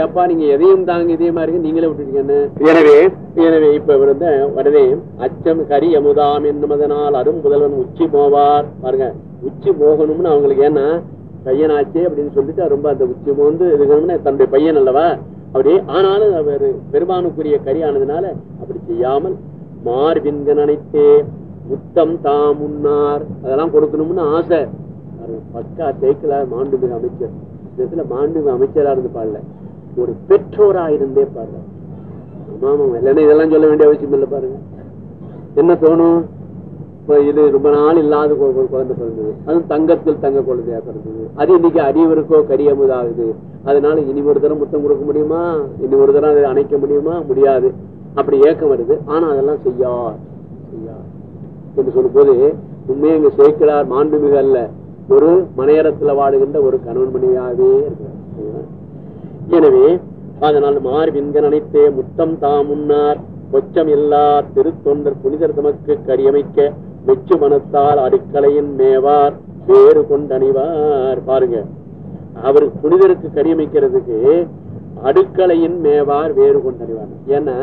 எப்பா நீங்க எதையும் தாங்க இதயமா இருக்கு நீங்களே விட்டுட்டீங்கன்னு எனவே எனவே இப்ப வந்து உடனே அச்சம் கரி அமுதாம் என்னுமதனால் அரும் புதல்வன் உச்சி போவார். பாருங்க உச்சி போகணும்னு அவங்களுக்கு ஏன்னா பையனாச்சே அப்படின்னு சொல்லிட்டு ரொம்ப அந்த உச்சி மோந்து இருக்கணும்னு தன்னுடைய பையன் அல்லவா? அப்படி ஆனாலும் அவர் பெருமானுக்குரிய கரியானதுனால அப்படி செய்யாமல் மார்பின்க நினைத்தே முத்தம் தாம் முன்னார் அதெல்லாம் கொடுக்கணும்னு ஆசை. பக்கா தேக்கல மாண்புமிகு அமைச்சர். இந்த இடத்துல மாண்புமிகு அமைச்சரா இருந்து பாடல ஒரு பெற்றோரா இருந்தே பாருங்க இல்லைன்னா இதெல்லாம் சொல்ல வேண்டிய அவசியம் இல்லை பாருங்க. என்ன தோணும் இது ரொம்ப நாள் இல்லாத ஒரு குழந்தை பிறந்தது. அதுவும் தங்கத்தில் தங்க குழந்தையா பிறந்தது. அது இன்னைக்கு அடியவருக்கோ கரியமுதாகுது அதனால இனி ஒரு தரம் முத்தம் கொடுக்க முடியுமா? இனி ஒரு தரம் அதை அணைக்க முடியுமா? முடியாது. அப்படி ஏக்கம் வருது. ஆனா அதெல்லாம் செய்யார். செய்யார். என்று சொல்லும்போது உண்மையை இங்க சேர்க்கிறார் மாண்புமிகு அல்ல. ஒரு மனையரத்துல வாடுகின்ற ஒரு கணவன் மனைவியாவே இருக்கிறார். எனவே அதனால் மார்பின்க நினைத்தே முத்தம் தாமுன்னார் முன்னார் கொச்சம் இல்லா திருத்தொண்டர் புனிதர் தமக்கு கரியமைக்க மெச்சு மனத்தால் அடுக்கலையின் மேவார் வேறு கொண்டணிவார். பாருங்க அவர் புனிதருக்கு கரியமைக்கிறதுக்கு அடுக்கலையின் மேவார் வேறு கொண்டணிவார். ஏன்னா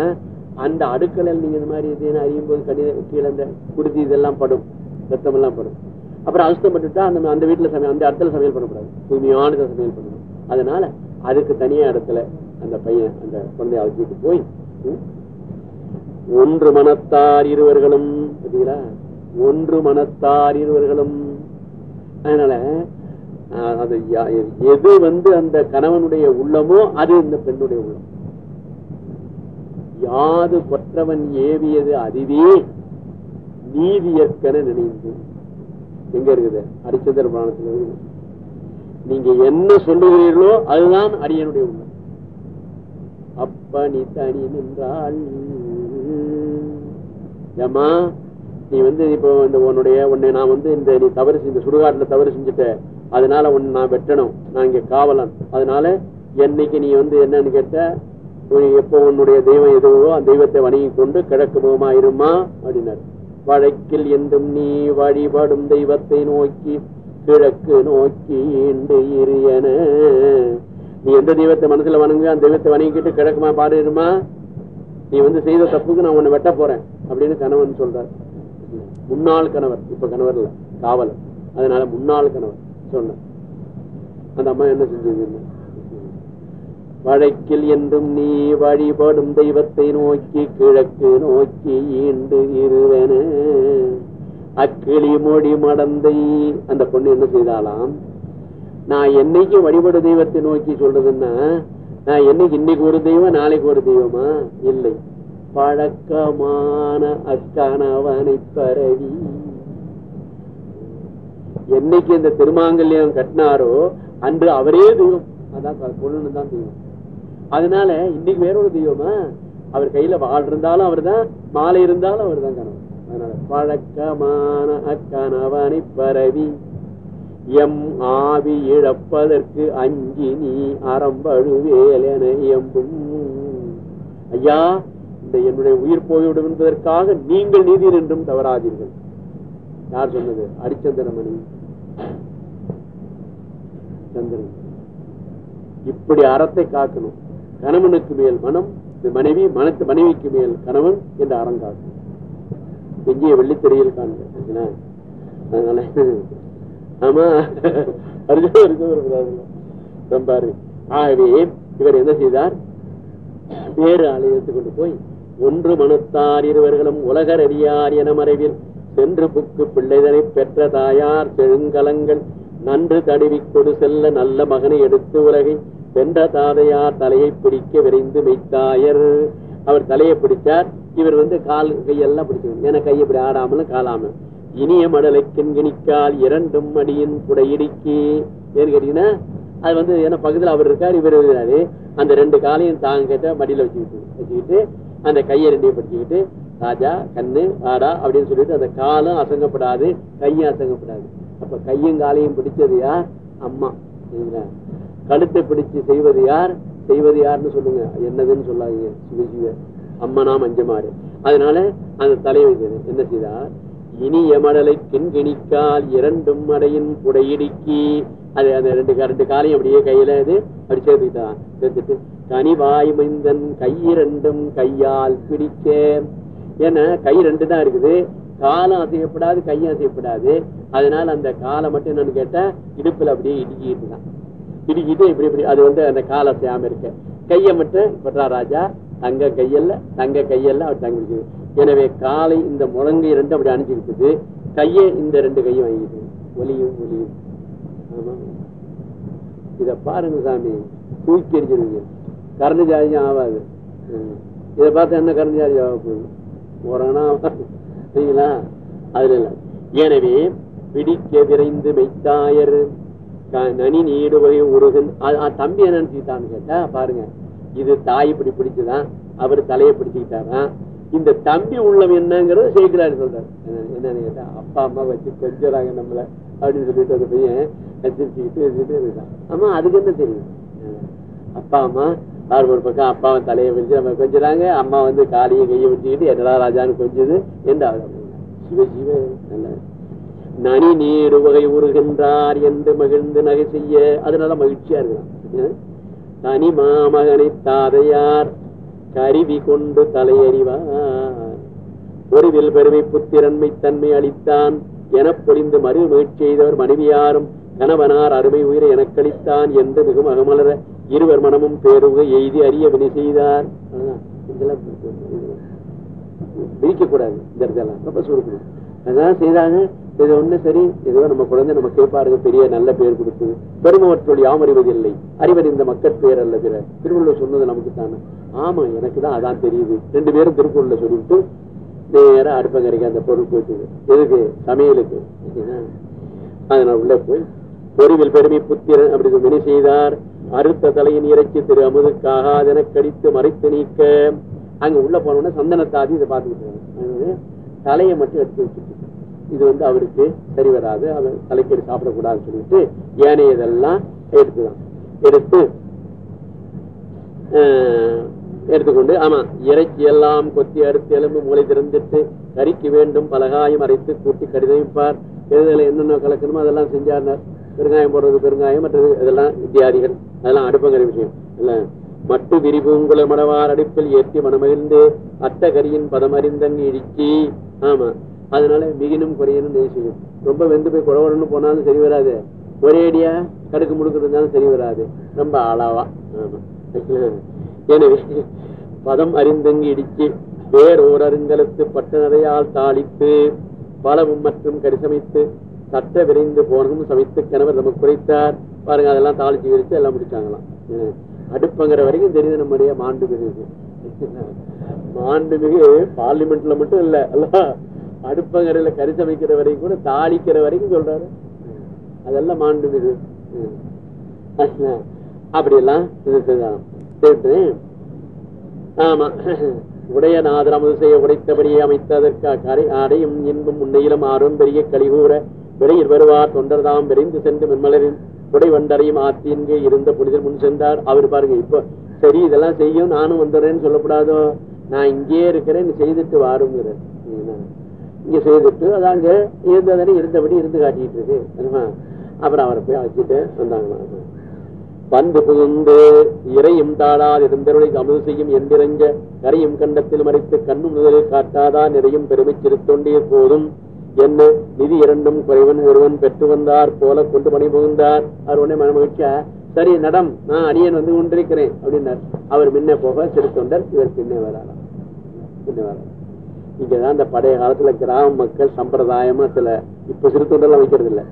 அந்த அடுக்கலையில் நீங்க இந்த மாதிரி இது அறியும் போது கனி கீழே இந்த குருதி இதெல்லாம் படும் ரத்தம் எல்லாம் படும். அப்புறம் அசுத்தம் பட்டுட்டா அந்த அந்த வீட்டுல சமையல் அந்த இடத்துல சமையல் பண்ணக்கூடாது. தூய்மையான சமையல் பண்ணணும். அதனால அதுக்கு தனியா இடத்துல அந்த பையன் அந்த குழந்தைய அழைச்சிட்டு போய் ஒன்று மனத்தார் இருவர்களும் பார்த்தீங்களா ஒன்று மனத்தார் இருவர்களும். அதனால அது எது வந்து அந்த கணவனுடைய உள்ளமோ அது இந்த பெண்ணுடைய உள்ளம். யாது கொற்றவன் ஏவியது அதுவே நீதியற்கன நினைந்து. எங்க இருக்குது? ஹரிச்சந்திர புராணத்துல இருக்குது. நீங்க என்ன சொல்லுகிறீர்களோ அதுதான் அடியனுடைய உண்மை. அப்ப நீ தனி நின்றாள். ஏமா நீ வந்து இப்போ இந்த உன்னுடைய உன்னை நான் வந்து இந்த நீ தவறு செஞ்ச சுடுகாட்டுல தவறு செஞ்சுட்ட. அதனால உன்னை நான் வெட்டணும். நான் இங்க காவலன். அதனால என்னைக்கு நீ வந்து என்னன்னு கேட்ட எப்போ உன்னுடைய தெய்வம் எதுவோ அந்த தெய்வத்தை வணங்கி கொண்டு கிழக்கு முகமா இருமா அப்படின்னாரு. வழக்கில் என்றும் நீ வழிபடும் தெய்வத்தை நோக்கி கிழக்கு நோக்கி ஈண்டு இரு நீ எந்த தெய்வத்தை மனசுல வணங்கு அந்த தெய்வத்தை வணங்கிட்டு கிழக்குமா பாருமா நீ வந்து செய்த தப்புக்கு நான் உன்னை வெட்ட போறேன் அப்படின்னு கணவன் சொல்றார். முன்னாள் கணவர் இப்ப கணவர் இல்ல காவலர். அதனால முன்னாள் கணவர் சொன்ன அந்த அம்மா என்ன செஞ்சது? வழக்கில் என்றும் நீ வழிபடும் தெய்வத்தை நோக்கி கிழக்கு நோக்கி ஈண்டு இருவன. அக்கிளி மொழி மடந்தை. அந்த பொண்ணு என்ன செய்தாலாம் நான் என்னைக்கு வழிபடு தெய்வத்தை நோக்கி சொல்றதுன்னா நான் என்னைக்கு இன்னைக்கு ஒரு தெய்வம் நாளைக்கு ஒரு தெய்வமா? இல்லை. பழக்கமான அக்கணவனை பரவி. என்னைக்கு இந்த திருமாங்கல்யம் கட்டினாரோ அன்று அவரே தெய்வம். அதான் பொண்ணு தான் தெய்வம். அதனால இன்னைக்கு வேற ஒரு தெய்வமா? அவர் கையில வாழ் இருந்தாலும் அவர் தான் மாலை இருந்தாலும் அவர் தான் கணவன். பழக்கமான அக்கணவனை பரவி. எம் ஆவி இழப்பதற்கு அஞ்சி நீ அறம்பழுவேல் என எம்பும் ஐயா இந்த என்னுடைய உயிர் போய்விடும் என்பதற்காக நீங்கள் நீதி என்றும் தவறாதீர்கள். யார் சொன்னது? அரிச்சந்திரமணி. சந்திரன். இப்படி அறத்தை காக்கணும். கணவனுக்கு மேல் மனம் இந்த மனைவி மனத்து மனைவிக்கு மேல் கணவன் என்று அறம் காக்கணும். எங்கேயே வெள்ளித்திரையில் காண்க அதனால ஆமா அர்ஜுன பாரு. ஆகவே இவர் என்ன செய்தார்? வேறு ஆலயத்துக்கு கொண்டு போய் ஒன்று மனத்தார் இருவர்களும் உலகர் அறியார் என மறைவில் சென்று புக்கு பிள்ளைதனை பெற்ற தாயார் செழுங்கலங்கள் நன்று தடுவி கொடு செல்ல நல்ல மகனை எடுத்து உலகை வென்ற தாதையார் தலையை பிடிக்க விரைந்து மெய்த்தாயர். அவர் தலையை பிடித்தார். இவர் வந்து கால் கையெல்லாம் பிடிச்சார் ஏன்னா கையை இப்படி ஆடாமலும் காலாம இனிய மடலை கிண்கிணிக்கால் இரண்டும் அடியின் புடையிடிக்கி ஏன்னு கேட்டீங்கன்னா அது வந்து ஏன்னா பகுதியில் அவர் இருக்கார் இவர் இருக்கிறாரு அந்த ரெண்டு காலையும் தாங்க கேட்ட மடியில வச்சுக்கிட்டு வச்சுக்கிட்டு அந்த கையை ரெண்டையும் பிடிச்சிக்கிட்டு ராஜா கண்ணு ஆடா அப்படின்னு சொல்லிட்டு அந்த காலும் அசங்கப்படாது கையும் அசங்கப்படாது. அப்ப கையும் காலையும் பிடிச்சது யார்? அம்மா சரிங்களா கழுத்தை பிடிச்சு செய்வது யார்? செய்வது யாருன்னு சொல்லுங்க. என்னதுன்னு சொல்லாதீங்க சிவ அம்மனாம் அஞ்சமாறு அதனால அந்த தலை என்ன செய்தார்? இனிய மடலை கிண்கிணிக்கால் இரண்டும் மடையின் புடையிடுக்கி. அது அந்த ரெண்டு ரெண்டு காலையும் அப்படியே கையில இது அப்படி சேர்த்துக்கிட்டான் சேர்த்துட்டு கனிவாய் மைந்தன் ரெண்டும் கையால் பிடிக்க ஏன்னா கை ரெண்டு தான் இருக்குது. காலம் அசையப்படாது கையும் அசையப்படாது. அதனால அந்த காலை மட்டும் என்னன்னு கேட்டா இடுப்புல அப்படியே இடுக்கிட்டு தான். இடுக்கிட்டு இப்படி இப்படி அது வந்து அந்த காலை அசையாம இருக்க. கையை மட்டும் பட்ரா ராஜா தங்க கையல்ல தங்க கையல்ல அவர் தங்க எனவே காலை இந்த முழங்கை ரெண்டு அப்படி அணிஞ்சுக்கிட்டு கையை இந்த ரெண்டு கையும் வாங்கிட்டு ஒலியும் ஒலியும். ஆமா. இத பாருங்க சாமி. தூக்கி அடிச்சிருவீங்க கரண்டு ஜாதியம் ஆகாது இதை பார்த்தா என்ன கரண்டு ஜாதி ஆக போகுது? ஒரணா சரிங்களா அதுல இல்ல. எனவே பிடிக்க விரைந்து மெய்த்தாயர் க- நனி நீடுவை உருகன் தம்பி என்ன நினைச்சுக்கிட்டான்னு கேட்டா பாருங்க. இது தாய் இப்படி பிடிச்சுதான் அவர் தலையை பிடிச்சுக்கிட்டாராம் இந்த தம்பி உள்ளம் என்னங்கிறது சேர்க்கிறாரு சொல்றாரு. என்னன்னு கேட்டா அப்பா அம்மா வச்சு கொஞ்சறாங்க நம்மள அப்படின்னு சொல்லிட்டு அந்த பையன் வச்சிருச்சுக்கிட்டு இருந்துட்டு இருக்கான். ஆமா அதுக்கு என்ன தெரியும்? அப்பா அம்மா அவர் ஒரு பக்கம் அப்பாவை தலையை பிடிச்சு நம்ம கொஞ்சறாங்க அம்மா வந்து காலையை கையை வச்சுக்கிட்டு என்னடா ராஜான்னு கொஞ்சது என்று அவர் சிவ சிவ நனி நீர் வகை உருகின்றார் என்று மகிழ்ந்து நகை செய்ய. அதனால மகிழ்ச்சியா இருக்கலாம். தனி மாமகனை தாதையார் கருவி கொண்டு தலையறிவார். ஒருவில் பெருமை புத்திரன்மை தன்மை அளித்தான் என பொழிந்து மறு முயற்சி செய்தவர் மனைவியாரும் கணவனார் அருமை உயிரை எனக்களித்தான் என்று மிகவும் அகமலர இருவர் மனமும் பேருக எய்தி அறிய வினை செய்தார். இதெல்லாம் பிரிக்க கூடாது இந்த இடத்துல ரொம்ப சுருக்கணும் அதான் செய்தாங்க. இது ஒண்ணு சரி ஏதோ நம்ம குழந்தை நம்ம கேட்பாருங்க பெரிய நல்ல பேர் கொடுத்து. பெருமவற்றொழி யாம் அறிவதில்லை அறிவறிந்த மக்கள் பேர் அல்ல பிற. திருவள்ளுவர் சொன்னது நமக்கு தானே. ஆமா எனக்கு தான் அதான் தெரியுது. ரெண்டு பேரும் திருக்குறள்ல சொல்லிட்டு நேரா அடுப்பங்கரைக்கு அந்த பொருள் போயிட்டு எதுக்கு? சமையலுக்கு. அதனால உள்ள போய் பொறிவில் பெருமை புத்திரன் அப்படி வினை செய்தார்? அறுத்த தலையின் இறைச்சி திரு அமுதுக்காகாதென கடித்து மறைத்து நீக்க. அங்க உள்ள போனோம்னா சந்தனத்தாதி இதை பார்த்துக்கிட்டு தலையை மட்டும் எடுத்து வச்சுட்டு இது வந்து அவருக்கு சரி வராது அவர் தலைக்கீடு சாப்பிடக்கூடாதுன்னு சொல்லிட்டு ஏனையதெல்லாம் எடுத்துதான். எடுத்து எடுத்துக்கொண்டு ஆமா இறைச்சி எல்லாம் கொத்தி அறுத்து எலும்பு மூளை திறந்துட்டு கறிக்கு வேண்டும் பலகாயம் அரைத்து கூட்டி கடிதமிப்பார். எதுல என்னென்ன கலக்கணுமோ அதெல்லாம் செஞ்சார் பெருங்காயம் போடுறது பெருங்காயம் மற்றது இதெல்லாம் வித்தியாதிகள். அதெல்லாம் அடுப்பங்கிற விஷயம். இல்ல மட்டு விரிபூங்குல மடவார் அடுப்பில் ஏற்றி மனமகிழ்ந்து அத்தகரியின் கரியின் பதம் ஆமா. அதனால மிகினும் குறையணும் நெய் செய்யும் ரொம்ப வெந்து போய் குழவரன்னு போனாலும் சரி வராது. ஒரேடியா கடுக்கு முடுக்கிறதுனாலும் இருந்தாலும் சரி வராது. ரொம்ப அளவா எனவே பதம் அறிந்தங்கு இடிச்சு வேறோர் அருங்கலத்து பட்டனரையால் தாளித்து பலவும் மற்றும் கரிசமைத்து சட்ட விரைந்து போனதும் சமைத்து கணவர் நமக்கு குறைத்தார். பாருங்க அதெல்லாம் தாளிச்சு விரிச்சு எல்லாம் முடிச்சாங்களாம். அடுப்புங்கிற வரைக்கும் தெரியுது நம்முடைய மாண்புமிகு. மாண்புமிகு பார்லிமெண்ட்ல மட்டும் இல்லை எல்லாம் அடுப்பங்கரையில கறி சமைக்கிற வரைக்கும் கூட தாளிக்கிற வரைக்கும் சொல்றாரு. அதெல்லாம். அப்படியெல்லாம் இது. சரிட்டு ஆமா உடைய நாதரமது செய்ய உடைத்தபடியே அமைத்ததற்கு கரை அடையும் இன்பம் உன்னையிலும் ஆறும் பெரிய கழிகூற விரையில் வருவார். தொண்டர்தாம் விரைந்து சென்று மென்மலரின் உடை வண்டரையும் ஆத்தின்கு இருந்த புனிதர் முன் சென்றார். அவர் பாருங்க இப்போ சரி இதெல்லாம் செய்யும் நானும் வந்துடுறேன்னு சொல்லக்கூடாதோ? நான் இங்கேயே இருக்கிறேன் செய்துட்டு வாருங்கிற இங்க செய்துட்டு அதாங்க இருந்ததானே இருந்தபடி இருந்து காட்டிட்டு இருக்கு. தெரியுமா? அப்புறம் அவரை போய் அழைச்சிட்டு வந்தாங்களாம். பந்து புகுந்து இறையும் தாழாது இருந்தவர்களை அமுது செய்யும் எந்திரங்க கரையும் கண்டத்தில் மறைத்து கண்ணும் முதலில் காட்டாதா நிறையும் பெருமை சிறுத்தொண்டிய போதும் என்ன நிதி இரண்டும் குறைவன் ஒருவன் பெற்று வந்தார் போல கொண்டு பணி புகுந்தார். அவர் உடனே மன மகிழ்ச்சியா சரி நடம் நான் அடியன் வந்து கொண்டிருக்கிறேன் அப்படின்னார். அவர் முன்ன போக சிறுத்தொண்டர் இவர் பின்னே வராராம். பின்னே வராராம். இங்கதான் அந்த பழைய காலத்துல கிராம மக்கள் சம்பிரதாயமா சில இப்ப சிறு தொண்டெல்லாம் வைக்கிறது இல்ல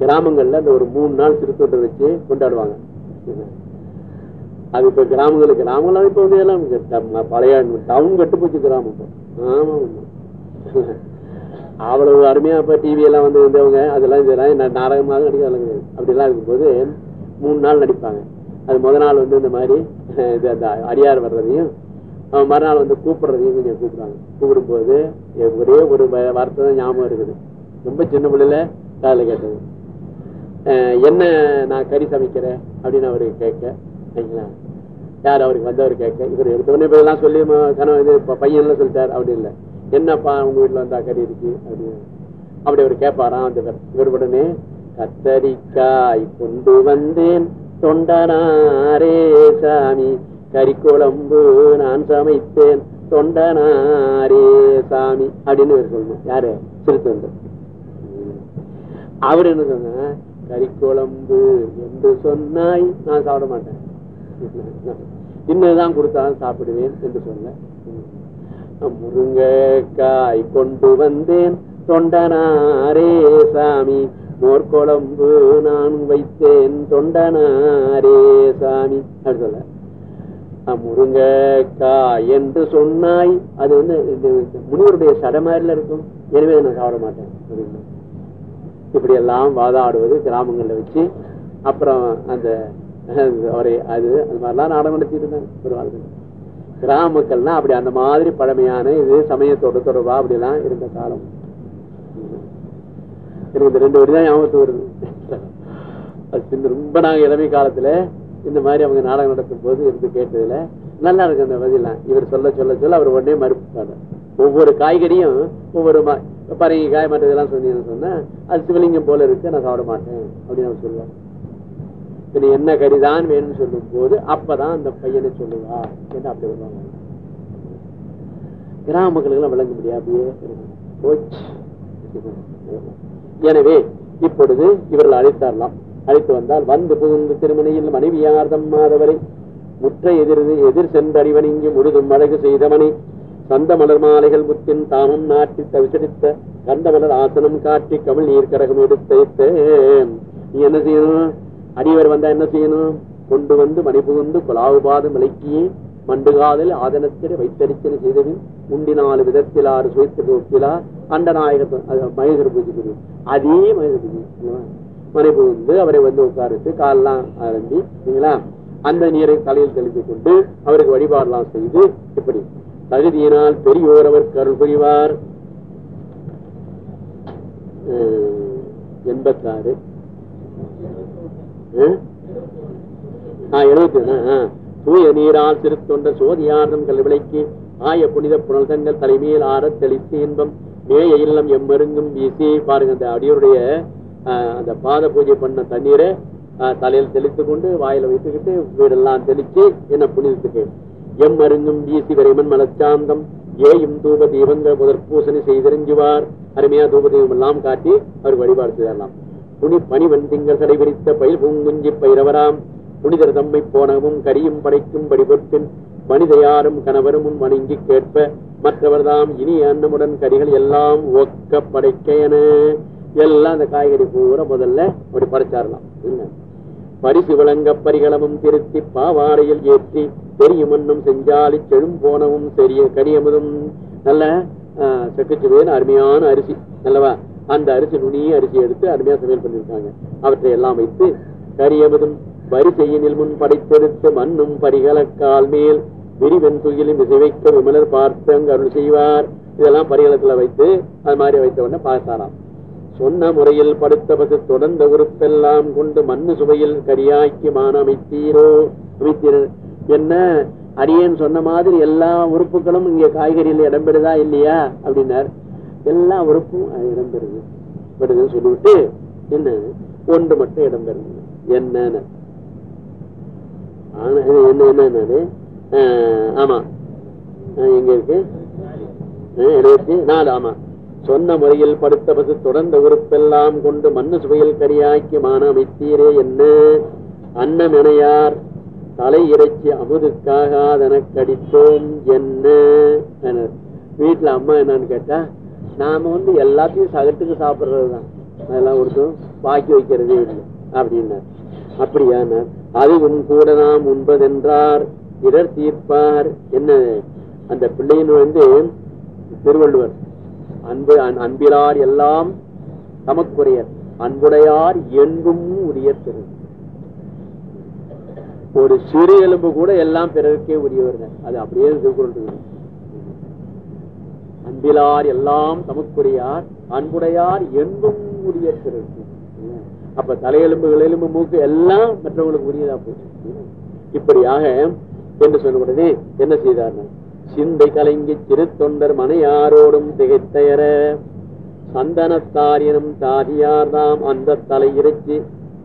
கிராமங்கள்ல அந்த ஒரு மூணு நாள் சிறு தொண்டை வச்சு கொண்டாடுவாங்க. அது இப்ப கிராமங்களுக்கு கிராமங்கள் இப்ப வந்து எல்லாம் பழைய டவுன் கட்டு போச்சு கிராமம் ஆமா அவ்வளவு அருமையா இப்ப டிவி எல்லாம் வந்து இருந்தவங்க அதெல்லாம் இதெல்லாம் நாடகமாக நடிக்கலாம் அப்படிலாம் இருக்கும்போது மூணு நாள் நடிப்பாங்க. அது முத நாள் வந்து இந்த மாதிரி அந்த அடியார் வர்றதையும் அவன் மறுநாள் வந்து கூப்பிடுறதையும் கொஞ்சம் கூப்பிடுவாங்க கூப்பிடும்போது ஒரே ஒரு வ- வார்த்தை தான் ஞாபகம் இருக்குது. ரொம்ப சின்ன பிள்ளைல காதுல கேட்டது. என்ன நான் கறி சமைக்கிறேன்? அப்படின்னு அவரு கேட்க சரிங்களா யார் அவருக்கு வந்தவர் கேட்க? இவர் எடுத்த உடனே எல்லாம் சொல்லி ம- கணவன் இது பையன்லாம் சொல்லிட்டார். அப்படி இல்லை. என்னப்பா உங்க வீட்டுல வந்தா கறி இருக்கு? அப்படின்னு. அப்படி அவர் கேட்பாராம் அந்த இவர் உடனே கத்தரிக்காய் கொண்டு வந்தேன் தொண்டனாரே சாமி கறிக்குழம்பு நான் சமைத்தேன். தொண்டனாரே சாமி அப்படின்னு இவர் சொல்லணும் யாரு? திருத்தொண்டர் அவர் என்ன சொன்ன கறிக்குழம்பு என்று சொன்னாய் நான் சாப்பிட மாட்டேன். இன்னதான் கொடுத்தாலும் சாப்பிடுவேன் என்று சொன்ன முருங்கைக்காய் கொண்டு வந்தேன். தொண்டனாரே சாமி மோர்குழம்பு நான் வைத்தேன். தொண்டனாரே சாமி அப்படி சொல்ல. முருங்கக்கா என்று சொன்னாய். அது வந்து முனிவருடைய சடை மாதிரில இருக்கும். எனவே நான் சாப்பிட மாட்டேன். இப்படி எல்லாம் வாதாடுவது கிராமங்களில் வச்சு அப்புறம் அந்த அவரை அது அந்த மாதிரிலாம் நாடகம் நடத்திட்டு இருந்தாங்க. ஒரு வாழ்க்கை கிராம மக்கள்னா அப்படி அந்த மாதிரி பழமையான இது சமயத்தோட தொடர்பா அப்படி எல்லாம் இருந்த காலம். எனக்கு இந்த ரெண்டு வரி தான் ஞாபகத்து வருது ரொம்ப நாங்க இளமை காலத்துல இந்த மாதிரி அவங்க நாடகம் நடத்தும் போது இருந்து கேட்டதுல நல்லா இருக்கு அந்த பதிலாம். இவர் சொல்ல சொல்ல சொல்ல அவர் உடனே மறுப்பாரு. ஒவ்வொரு காய்கறியும் ஒவ்வொரு பறவை காய் மற்றதெல்லாம் சொன்னீங்கன்னு சொன்னா அது சிவலிங்கம் போல இருக்கு நான் சாப்பிட மாட்டேன் அப்படின்னு அவர் சொல்லுவார். நீ என்ன கறிதான் வேணும்னு சொல்லும் போது அப்பதான் அந்த பையனை சொல்லுவா என்று அப்படி வருவாங்க. கிராம மக்களுக்கு எல்லாம் விளங்க முடியாது அப்படியே எனவே இப்பொழுது இவர்கள் அழைத்தாரலாம். அழைத்து வந்தால் வந்து புகுந்து திருமணியில் மனைவியார்தம் மாதவரை முற்ற எதிர் எதிர் சென்றறிவன் இங்கு முழுதும் அழகு செய்தவனை. சந்த மலர் மாலைகள் முத்தின் தாமம் நாட்டி தவிசடித்த கந்த மலர் ஆசனம் காட்டி கமிழ் நீர் கரகம் எடுத்து நீ என்ன செய்யணும்? அடியவர் வந்தா என்ன செய்யணும்? கொண்டு வந்து மணி புகுந்து குலாவுபாதம் விளக்கியே மண்டுகாதல் ஆதனத்தில் வைத்தரிச்சனை செய்தவின் உண்டினாலு விதத்தில் ஆறு சுவைத்து ஒப்பிலா அண்ட நாயகத்துவம் மகேஸ்வர பூஜைக்கு அதே மகேஸ்வர பூஜை மனை புகுந்து அவரை வந்து உட்காரிட்டு காலெல்லாம் ஆரம்பி சரிங்களா அந்த நீரை தலையில் தெளித்துக் கொண்டு அவருக்கு வழிபாடெல்லாம் செய்து இப்படி தகுதியினால் பெரியோர் அவர் கருள் புரிவார். எண்பத்தாறு. எழுபத்தி தூய நீரால் திருத்தொண்ட சோதியார்தம் கல்விளைக்கு ஆய புனித புனல் தங்கள் தலைமையில் ஆற தெளித்து இன்பம் மேய இல்லம் எம்மருங்கும் வீசி பாருங்க அந்த அடியோருடைய அந்த பாத பூஜை பண்ண தண்ணீரை தலையில் தெளித்து கொண்டு வாயில வைத்துக்கிட்டு வீடெல்லாம் தெளிச்சு என்ன புனிதத்துக்கு எம் அருங்கும் வீசி வரைமன் மலச்சாந்தம் ஏயும் தூப தீபங்கள் முதற் பூசணி செய்திருஞ்சுவார் அருமையா தூப தீபம் எல்லாம் காட்டி அவர் வழிபாடு செய்யலாம் புனி பணிவன் திங்கள் சடைபிடித்த பயில் பூங்குஞ்சி பயிரவராம் புனிதர் தம்மை போனவும் கரியும் படைக்கும் படிபொற்பின் மனிதையாரும் கணவரும் வணங்கி கேட்ப மற்றவர்தாம் இனி அன்னமுடன் கரிகள் எல்லாம் ஒக்க படைக்க என எல்லாம் அந்த காய்கறி பூரா முதல்ல அப்படி படைச்சாரலாம் பரிசு விளங்க பரிகளமும் திருத்தி பாவாடையில் ஏற்றி பெரிய மண்ணும் செஞ்சாலி செழும் போனவும் சரிய கனியமதும் நல்ல செக்குச்சுவேன் அருமையான அரிசி. நல்லவா? அந்த அரிசி நுனிய அரிசி எடுத்து அருமையா சமையல் பண்ணிருக்காங்க அவற்றை எல்லாம் வைத்து கரியமுதும் வரிசையினில் முன் படைத்தெடுத்து மண்ணும் பரிகலக்கால் மேல் விரிவன் துயிலும் இசைவைக்க விமலர் பார்த்து அங்கு அருள் செய்வார். இதெல்லாம் பரிகலத்துல வைத்து அது மாதிரி வைத்த உடனே பார்த்தாராம் சொன்ன முறையில் படுத்தபது தொடர்ந்த உறுப்பெல்லாம் கொண்டு மண்ணு சுவையில் கரியாக்கி மான அமைத்தீரோ. அமைத்தீர் என்ன? அரியன் சொன்ன மாதிரி எல்லா உறுப்புகளும் இங்க காய்கறியில் இடம்பெறுதா இல்லையா? அப்படின்னார். எல்லா உறுப்பும் இடம்பெறுது. படுதுன்னு சொல்லிவிட்டு என்ன? ஒன்று மட்டும் இடம்பெறுது. என்னன்னு. என்ன என்னன்னு ஆமா. எங்க இருக்கு? இருபத்தி நாலு ஆமா. சொன்ன முறையில் படுத்த பசு தொடர்ந்த உறுப்பெல்லாம் கொண்டு மண்ணு சுவையில் கரியாக்கி மான அமைத்தீரே என்ன? அன்னம் எனையார் தலை இறைச்சி அமுதுக்காகாதன கடித்தோம் என்ன வீட்டுல அம்மா என்னன்னு கேட்டா நாம வந்து எல்லாத்தையும் சகட்டுக்கு சாப்பிடுறதுதான். அதெல்லாம் ஒருத்தரும் பாக்கி வைக்கிறதே இல்லை. அப்படின்னார். அப்படியான அதுவும் கூட நாம் உண்பதென்றார். இடர் தீர்ப்பார். என்ன? அந்த பிள்ளையின் வந்து திருவள்ளுவர் அன்பு அன்பிலார் எல்லாம் தமக்குரியர் அன்புடையார் எங்கும் உரிய திரு. ஒரு சிறு எலும்பு கூட எல்லாம் பிறருக்கே உரியவர்கள் அது அப்படியே திருக்குறள் அன்பிலார் எல்லாம் தமக்குரியார் அன்புடையார் எங்கும் உரிய திரு. அப்ப தலையெலும்புகள் எலும்பு மூக்கு எல்லாம் மற்றவங்களுக்கு உரியதா போச்சு. இப்படியாக என்று சொல்லக்கூடாது உடனே என்ன செய்தார் சிந்தை கலங்கி சிறு தொண்டர் மனையாரோடும் திகைத்தையர சந்தனத்தாரியனும் தாதியார்தாம் அந்த தலை இறைச்சி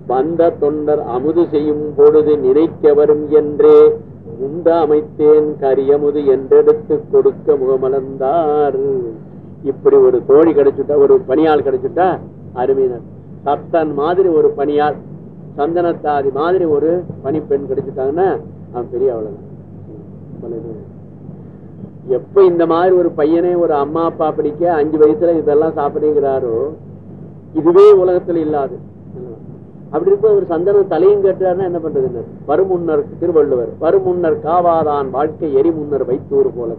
வந்த தொண்டர் அமுது செய்யும் பொழுது நினைக்க வரும் என்றே உந்த அமைத்தேன் கரியமுது என்றெடுத்து கொடுக்க முகமலர்ந்தார். இப்படி ஒரு தோழி கிடைச்சுட்டா ஒரு பணியால் கிடைச்சுட்டா அருமையினர் சப்தன் மாதிரி ஒரு பணியால் சந்தனத்தாதி மாதிரி ஒரு பணிப்பெண் கிடைச்சிட்டாங்கன்னா அவன் பெரிய அவ்வளவுதான். எப்ப இந்த மாதிரி ஒரு பையனே ஒரு அம்மா அப்பா பிடிக்க அஞ்சு வயசுல இதெல்லாம் சாப்பிடுங்கிறாரோ இதுவே உலகத்துல இல்லாது. அப்படி இருக்க ஒரு சந்தனம் தலையும் கேட்டாருன்னா என்ன பண்றது வருமுன்னர் திருவள்ளுவர் வருமுன்னர் காவாதான் வாழ்க்கை எரி முன்னர் வைத்தூர் போல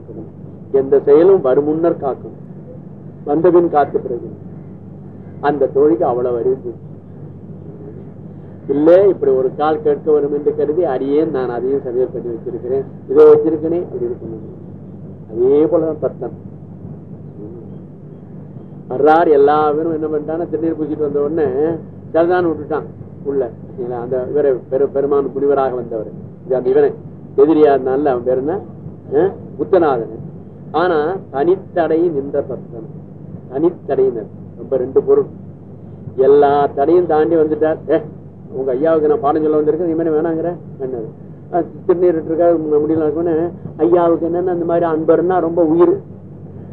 எந்த செயலும் வருமுன்னர் காக்கும். வந்தபின் காத்து பிறகு. அந்த தோழிக்கு அவ்வளவு அறிவு இல்ல இப்படி ஒரு கால் கேட்க வரும் என்று கருதி அடியேன் நான் அதையும் சமையல் பண்ணி வச்சிருக்கிறேன். இதை வச்சிருக்கனே அப்படி இருக்கணும். அதே போலதான் தத்தன் வர்றார் எல்லா பேரும் என்ன பண்ணிட்டான்னா திருநீர் பூச்சிட்டு வந்த உடனே சரிதான் விட்டுட்டான் உள்ள. அந்த இவரை பெரு பெருமான் முனிவராக வந்தவர். அந்த இவனை. எதிரியா இருந்தால அவன் பேர் என்ன? புத்தநாதன். ஆனா தனித்தடை நின்ற தத்தன் தனித்தடையினர் ரொம்ப ரெண்டு பொருள். எல்லா தடையும் தாண்டி வந்துட்டார். ஏ உங்க ஐயாவுக்கு நான் பாடம் சொல்ல வந்திருக்கேன். நீ வேணாங்கிற. என்னது? திருநீர் முடியல முடியல ஐயாவுக்கு என்னன்னா அந்த மாதிரி அன்பர்னா ரொம்ப உயிர்.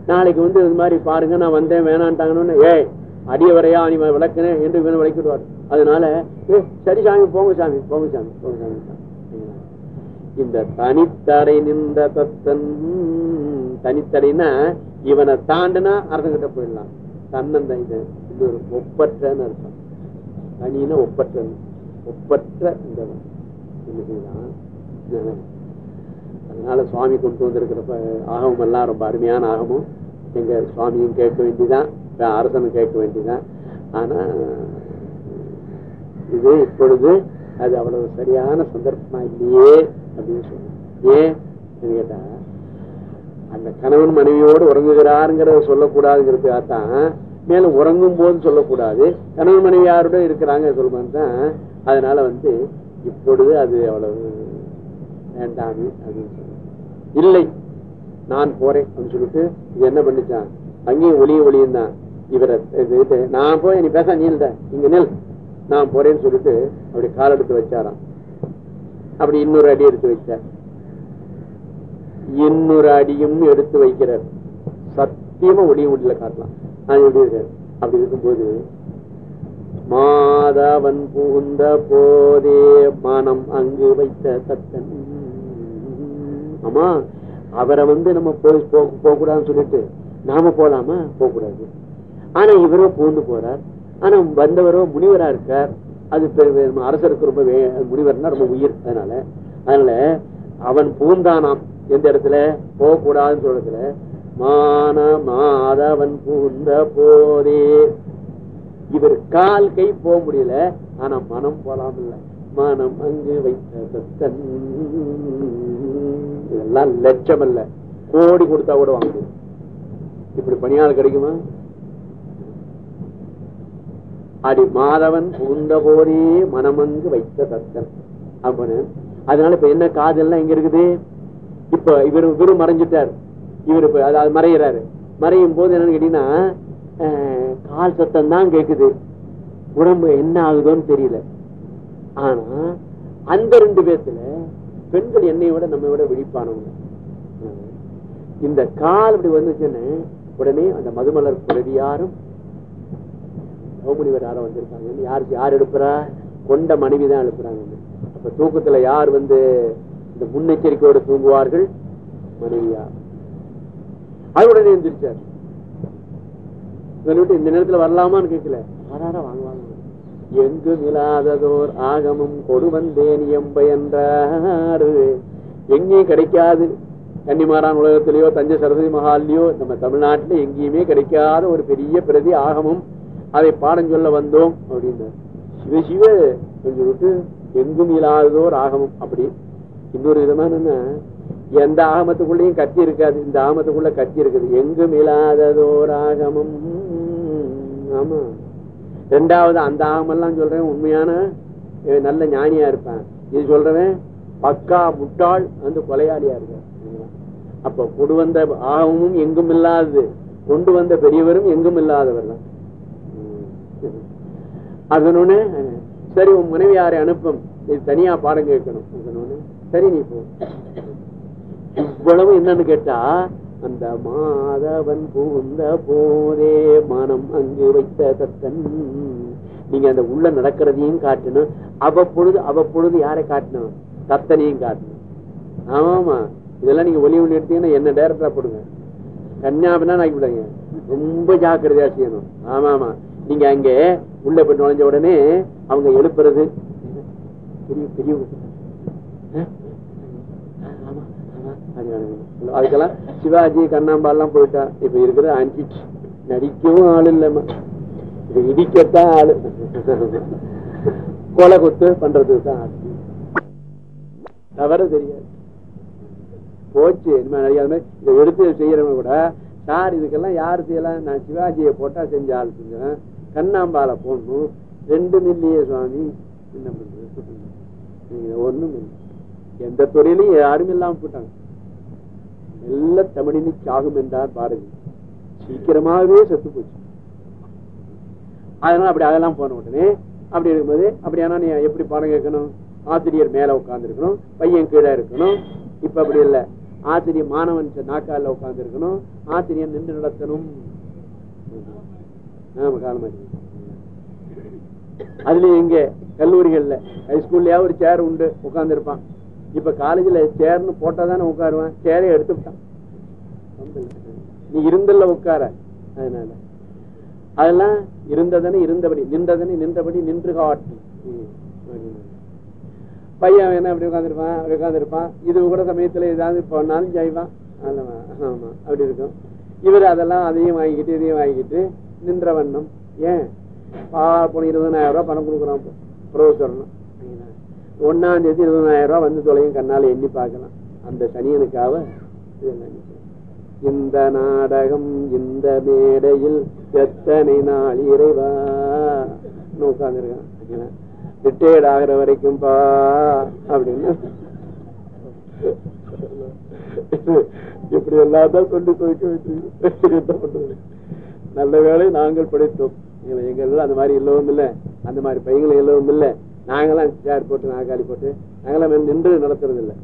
நாளைக்கு வந்து இது மாதிரி பாருங்க நான் வந்தேன் வேணான்ட்டாங்கன்னு. ஏய் அடியவரையா நீ விளக்குனேன் என்று இவனை விளக்கிடுவார் அதனால ஏ சரி சாமி போங்க சாமி போங்க சாமி போங்க சாமி. இந்த தனித்தடை நின்ற தத்தன் தனித்தடைனா இவனை தாண்டுனா அரசங்கிட்ட போயிடலாம். தன்னந்த இது இது ஒரு ஒப்பற்றன்னு அர்த்தம். தனினா ஒப்பற்ற ஒப்பற்ற இந்த அதனால சுவாமி கொண்டு வந்திருக்கிற ஆகமம் எல்லாம் ரொம்ப அருமையான ஆகமும். எங்க சுவாமியும் கேட்க வேண்டிதான் அரசனும் கேட்க வேண்டிதான். ஆனா இது இப்பொழுது அது அவ்வளவு சரியான சந்தர்ப்பமா இல்லையே அப்படின்னு சொன்ன ஏன்? கேட்டா அந்த கணவன் மனைவியோடு உறங்குகிறாருங்கிறத சொல்லக்கூடாதுங்கிறதுக்காகத்தான் மேலும் உறங்கும் போது சொல்லக்கூடாது. கணவன் மனைவி யாரோட இருக்கிறாங்க சொல்லுமான்னு தான் அதனால வந்து இப்பொழுது அது அவ்வளவு வேண்டாமே அப்படின்னு சொல்லி. இல்லை நான் போறேன் அப்படின்னு சொல்லிட்டு இது என்ன பண்ணிச்சான்? அங்கேயும் ஒளிய ஒளியும் தான் இவரை நான் போய் நீ பேச நீல்ட இங்க நெல். நான் போறேன்னு சொல்லிட்டு அப்படி கால் எடுத்து வச்சாராம். அப்படி இன்னொரு அடி எடுத்து வச்சார். இன்னொரு அடியும் எடுத்து வைக்கிறார். சத்தியமா ஒளிய முடியல காட்டலாம். நான் எப்படி இருக்காரு அப்படி இருக்கும்போது மாதவன் புகுந்த போதே மனம் அங்கு வைத்த சத்தன். ஆமா அவரை வந்து நம்ம போய் போக கூடாதுன்னு சொல்லிட்டு நாம போலாமா? போக கூடாது ஆனா இவரோ பூந்து போறார். ஆனா வந்தவரோ முனிவரா இருக்கார். அது அரசருக்கு ரொம்ப முனிவர்னா ரொம்ப உயிர் அதனால. அதனால அவன் பூந்தானாம் எந்த இடத்துல? போக கூடாதுன்னு சொல்றதுல மான மாதவன் பூந்த போதே. இவர் கால் கை போக முடியல. ஆனா மனம் போலாம் இல்ல மனம் அங்கு வைத்த சத்தன் இதெல்லாம் லட்சம் அல்ல கோடி கொடுத்தா கூட வாங்க முடியும் இப்படி பணியாளர் கிடைக்குமா? அடி மாதவன் புகுந்த போரே மனமங்கு வைத்த தத்தன் அப்படின்னு அதனால இப்ப என்ன காதெல்லாம் எங்க இருக்குது? இப்ப இவர் இவரும் மறைஞ்சிட்டார். இவர் இப்ப அதாவது மறைகிறாரு மறையும் போது என்னன்னு கேட்டீங்கன்னா கால் சத்தம் தான் கேக்குது. உடம்பு என்ன ஆகுதோன்னு தெரியல. ஆனா அந்த ரெண்டு பேர்த்துல பெண்கள் என்னை விட நம்ம விட விழிப்பானவங்க. இந்த கால் அப்படி வந்துச்சுன்னு உடனே அந்த மதுமலர் புரவியாரும் முனிவர் யாரும் வந்திருக்காங்க. யார் யார் எடுப்புறா? கொண்ட மனைவி தான் எழுப்புறாங்க அப்ப தூக்கத்துல யார் வந்து இந்த முன்னெச்சரிக்கையோடு தூங்குவார்கள்? மனைவியா. அது உடனே எந்திரிச்சார். சொல்லிட்டு இந்த நேரத்துல வரலாமான்னு கேட்கல. வராரா வாங்குவாங்க. எங்கு இல்லாததோர் ஆகமும் கொடு வந்தேன் எங்கேயும் கிடைக்காது? கன்னிமாரான் உலகத்திலேயோ தஞ்சை சரஸ்வதி மகால்லையோ நம்ம தமிழ்நாட்டில எங்கேயுமே கிடைக்காத ஒரு பெரிய பிரதி ஆகமும் அதை பாடம் சொல்ல வந்தோம் அப்படின்னு சிவ சிவ சொல்லிட்டு எங்கும் இல்லாததோர் ஆகமும் அப்படி. இன்னொரு விதமான என்ன எந்த ஆகமத்துக்குள்ளேயும் கத்தி இருக்காது. இந்த ஆகமத்துக்குள்ள கத்தி இருக்குது. எங்கும் இல்லாததோர் ஆகமும். ஆமா. ரெண்டாவது அந்த ஆகமெல்லாம் சொல்றேன் உண்மையான நல்ல ஞானியா இருப்பேன். இது சொல்றவன் பக்கா முட்டாள் வந்து கொலையாளியா இருக்கான் அப்ப கொண்டு வந்த ஆகமும் எங்கும் இல்லாதது. கொண்டு வந்த பெரியவரும் எங்கும் இல்லாதவர் தான். அதனோடனே சரி உன் மனைவி யாரை அனுப்பும். இது தனியா பாடம் கேட்கணும். அதனோடனே சரி நீ போ. இவ்வளவு என்னன்னு கேட்டா அந்த மாதவன் புகுந்த போதே மனம் அங்கு வைத்த தத்தன். நீங்க அந்த உள்ள நடக்கிறதையும் காட்டணும். அவ்வப்பொழுது அவ்வப்பொழுது யாரை காட்டணும் தத்தனையும் காட்டணும் ஆமாமா இதெல்லாம் நீங்க ஒளி ஒளி எடுத்தீங்கன்னா என்ன டேரக்டரா போடுங்க. கன்னியாபினா ஆகிவிடுங்க விடுங்க ரொம்ப ஜாக்கிரதையா செய்யணும். ஆமா ஆமா. நீங்க அங்க உள்ள போய் நுழைஞ்ச உடனே அவங்க எழுப்புறது. பெரிய பெரிய ஆமா, ஆமா, அது வேணும். அதுக்கெல்லாம் சிவாஜி கண்ணாம்பா எல்லாம் போயிட்டா இப்ப இருக்கிற அஞ்சிச்சு நடிக்கவும் ஆள் இல்லம்மா. இது இடிக்கத்தான் ஆளு. கொலை குத்து பண்றதுக்கு தான் ஆள் தவற தெரியாது. போச்சு என்ன நடிகாத இதை. எடுத்து செய்யறவங்க கூட சார் இதுக்கெல்லாம் யார் செய்யலாம்? நான் சிவாஜியை போட்டா செஞ்ச ஆள் செஞ்சேன். கண்ணாம்பால போடணும். ரெண்டு மில்லிய சுவாமி. என்ன பண்றது? ஒண்ணும் இல்லை. எந்த துறையிலையும் யாரும் இல்லாம போட்டாங்க மெல்ல தமிழினி சாகும் என்றார் பாரதி. சீக்கிரமாகவே செத்து போச்சு. அதனால அப்படி அதெல்லாம் போன உடனே அப்படி இருக்கும்போது அப்படியானா நீ எப்படி பாடம் கேட்கணும்? ஆசிரியர் மேல உட்கார்ந்து இருக்கணும் பையன் கீழே இருக்கணும். இப்ப அப்படி இல்ல. ஆசிரியர் மாணவன் நாக்கால உட்கார்ந்து இருக்கணும் ஆசிரியர் நின்று நடத்தணும். ஆமா காலமா அதுலயும் எங்க கல்லூரிகள்ல ஹைஸ்கூல்லயா ஒரு சேர் உண்டு உட்கார்ந்து இருப்பான் இப்ப காலேஜ்ல சேர்னு போட்டாதானே உட்காருவேன். சேரை எடுத்துட்டான் நீ இருந்தல்ல உட்கார. அதனால. அதெல்லாம் இருந்ததனை இருந்தபடி நின்றதனை நின்றபடி நின்று காட்டு. பையன் என்ன அப்படி உட்காந்துருப்பான் அப்படி உட்காந்துருப்பான் இது கூட சமயத்துல ஏதாவது போனாலும் செய்வான் ஆமா ஆமா அப்படி இருக்கும். இவர் அதெல்லாம் அதையும் வாங்கிக்கிட்டு இதையும் வாங்கிக்கிட்டு நின்ற வண்ணம். ஏன்? போன இருபதனாயிரம் ரூபாய் பணம் கொடுக்குறான் ப்ரொஃபஸர்னா ஒன்னாம் தேதி இருபதாயிரம் ரூபாய் வந்து தொலையும் கண்ணால எண்ணி பார்க்கலாம். அந்த சனியனுக்காக இந்த நாடகம் இந்த மேடையில் எத்தனை நாள் இறைவா? உட்காந்துருக்கான் ரிட்டையர்ட் ஆகிற வரைக்கும் பா அப்படின்னு. இப்படி எல்லாத்தான் கொண்டு துவைக்க வச்சிருக்கோம் நல்ல வேலை நாங்கள் படித்தோம். எங்கள் அந்த மாதிரி இல்லவும் இல்லை. அந்த மாதிரி பையங்களும் இல்லவும் இல்லை. நாங்களாம் சேர் போட்டு நாகாலி போட்டு நாங்களாம் நின்று நடத்துறது இல்லை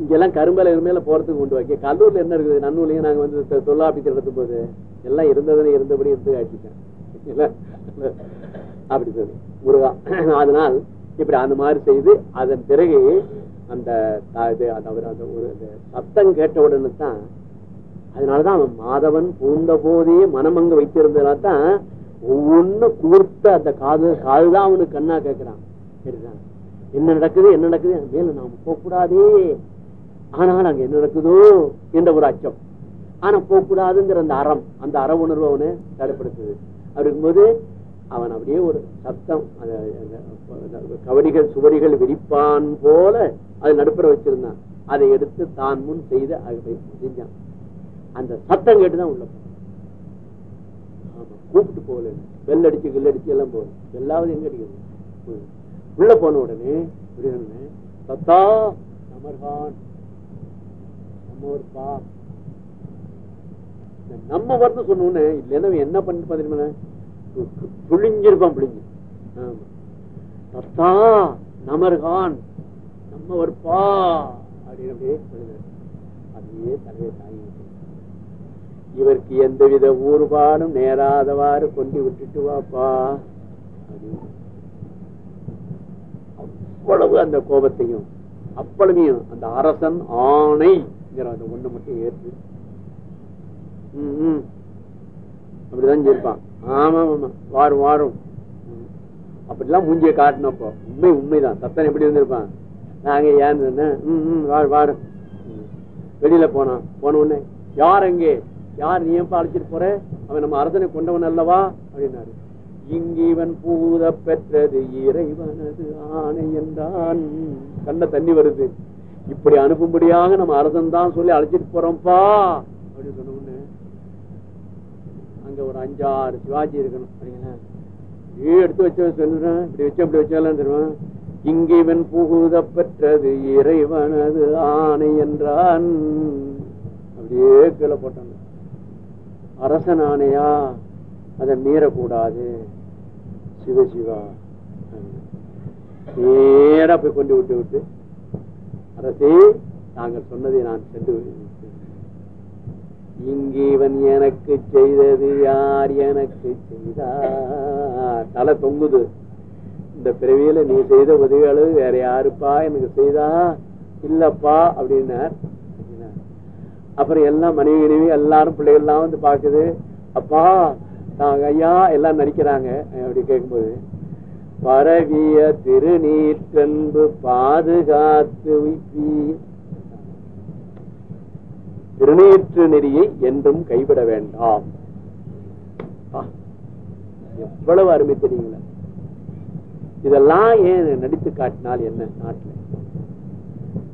இங்கெல்லாம் கரும்பலை இருமையில போறதுக்கு கொண்டு வைக்க கல்லூர்ல என்ன இருக்குது? நன்னூலையும் நாங்க வந்து தொல்லாபித்து நடத்தும் போது எல்லாம் இருந்ததுன்னு இருந்தபடி இருந்து ஆட்சிட்டேன் அப்படி சொல்லு. முருகா அதனால் இப்படி அந்த மாதிரி செய்து அதன் பிறகு அந்த அவர் அந்த ஒரு சத்தம் கேட்ட உடனே தான் அதனாலதான் அவன் மாதவன் பூந்த போதே மனமங்க வைத்திருந்ததுனால தான் ஒவ்வொன்னும் கூர்த்த அந்த காது காதுதான் அவனுக்கு கண்ணா கேட்கிறான் சரிதான் என்ன நடக்குது என்ன நடக்குது? மேல நாம போகக்கூடாதே. ஆனால் அங்க என்ன நடக்குதோ என்ற ஒரு அச்சம். ஆனா போகக்கூடாதுங்கிற அந்த அறம் அந்த அற உணர்வு அவனை தடைப்படுத்துது. அப்படி இருக்கும்போது அவன் அப்படியே ஒரு சத்தம் கவடிகள் சுவடிகள் விரிப்பான் போல அது நடுப்புற வச்சிருந்தான். அதை எடுத்து தான் முன் செய்து செஞ்சான். அந்த சத்தம் கேட்டுதான் உள்ள கூப்பிட்டு போகல. வெள்ள அடிச்சு வெள்ளடிச்சு கில்லடிச்சு எல்லாம் போகல. எல்லாவது எங்க அடிக்கிறது? உள்ள போன உடனே தத்தா அமர்கான் நம்ம ஒரு பா நம்ம வரது சொன்னோன்னு இல்லைன்னா என்ன பண்ணிட்டு பாத்தீங்கன்னா புழிஞ்சிருப்பான் புழிஞ்சு தத்தா நமர்கான் நம்ம ஒரு பா. அப்படின்னு அப்படியே அதையே தலையை இவருக்கு எந்தவித ஊறுபாடும் நேராதவாறு கொண்டு விட்டுட்டு வாப்பா. அவ்வளவு அந்த கோபத்தையும் அப்பளமையும் அந்த அரசன் ஆணைங்கிற அந்த ஒண்ணு மட்டும் ஏற்று. அப்படிதான் சொல்லிருப்பான் ஆமா ஆமா. வாரும் வாரும். அப்படிலாம் மூஞ்சிய காட்டினப்போ உண்மை உண்மைதான். சத்தன் எப்படி இருந்திருப்பான்? நாங்க ஏன் வாரு வாரு. வெளியில போனான். போன உடனே யார் அங்கே? யார் நீ ஏன் அழைச்சிட்டு போற? அவன் நம்ம அரசனை கொண்டவன் அல்லவா? அப்படின்னாரு. இங்கு இவன் பூத பெற்றது இறைவனது ஆணை என்றான். கண்ட தண்ணி வருது. இப்படி அனுப்பும்படியாக நம்ம அரசன் தான் சொல்லி அழைச்சிட்டு போறோம்ப்பா அப்படின்னு சொன்ன உடனே அங்க ஒரு அஞ்சாறு சிவாஜி இருக்கணும். அப்படிங்களா எடுத்து வச்ச சொல்லுறேன் இப்படி வச்சு அப்படி வச்சாலும் தெரியுமா இங்கு இவன் புகுத பெற்றது இறைவனது ஆணை என்றான். அப்படியே கீழே போட்டாங்க. அரசனானையா? அதை மீறக்கூடாது. சிவசிவா நேரா போய் கொண்டு விட்டு விட்டு. அரசே நாங்கள் சொன்னதை நான் சென்று இங்கு இவன் எனக்கு செய்தது யார் எனக்கு செய்தார்? தலை தொங்குது. இந்த பிறவியில நீ செய்த உதவி அளவு வேற யாருப்பா எனக்கு செய்தா? இல்லப்பா அப்படின்னார். அப்புறம் எல்லாம் மனைவி மனைவி எல்லாரும் பிள்ளைகள் எல்லாம் வந்து பாக்குது அப்பா நாங்க ஐயா எல்லாம் நடிக்கிறாங்க. அப்படி கேட்கும்போது பரவிய திருநீற்றன்பு பாதுகாத்து உய்ப்பி திருநீற்று நெறியை என்றும் கைவிட வேண்டாம். எவ்வளவு அருமை தெரியுங்களா. இதெல்லாம் ஏன் நடித்து காட்டினால் என்ன நாட்டுல?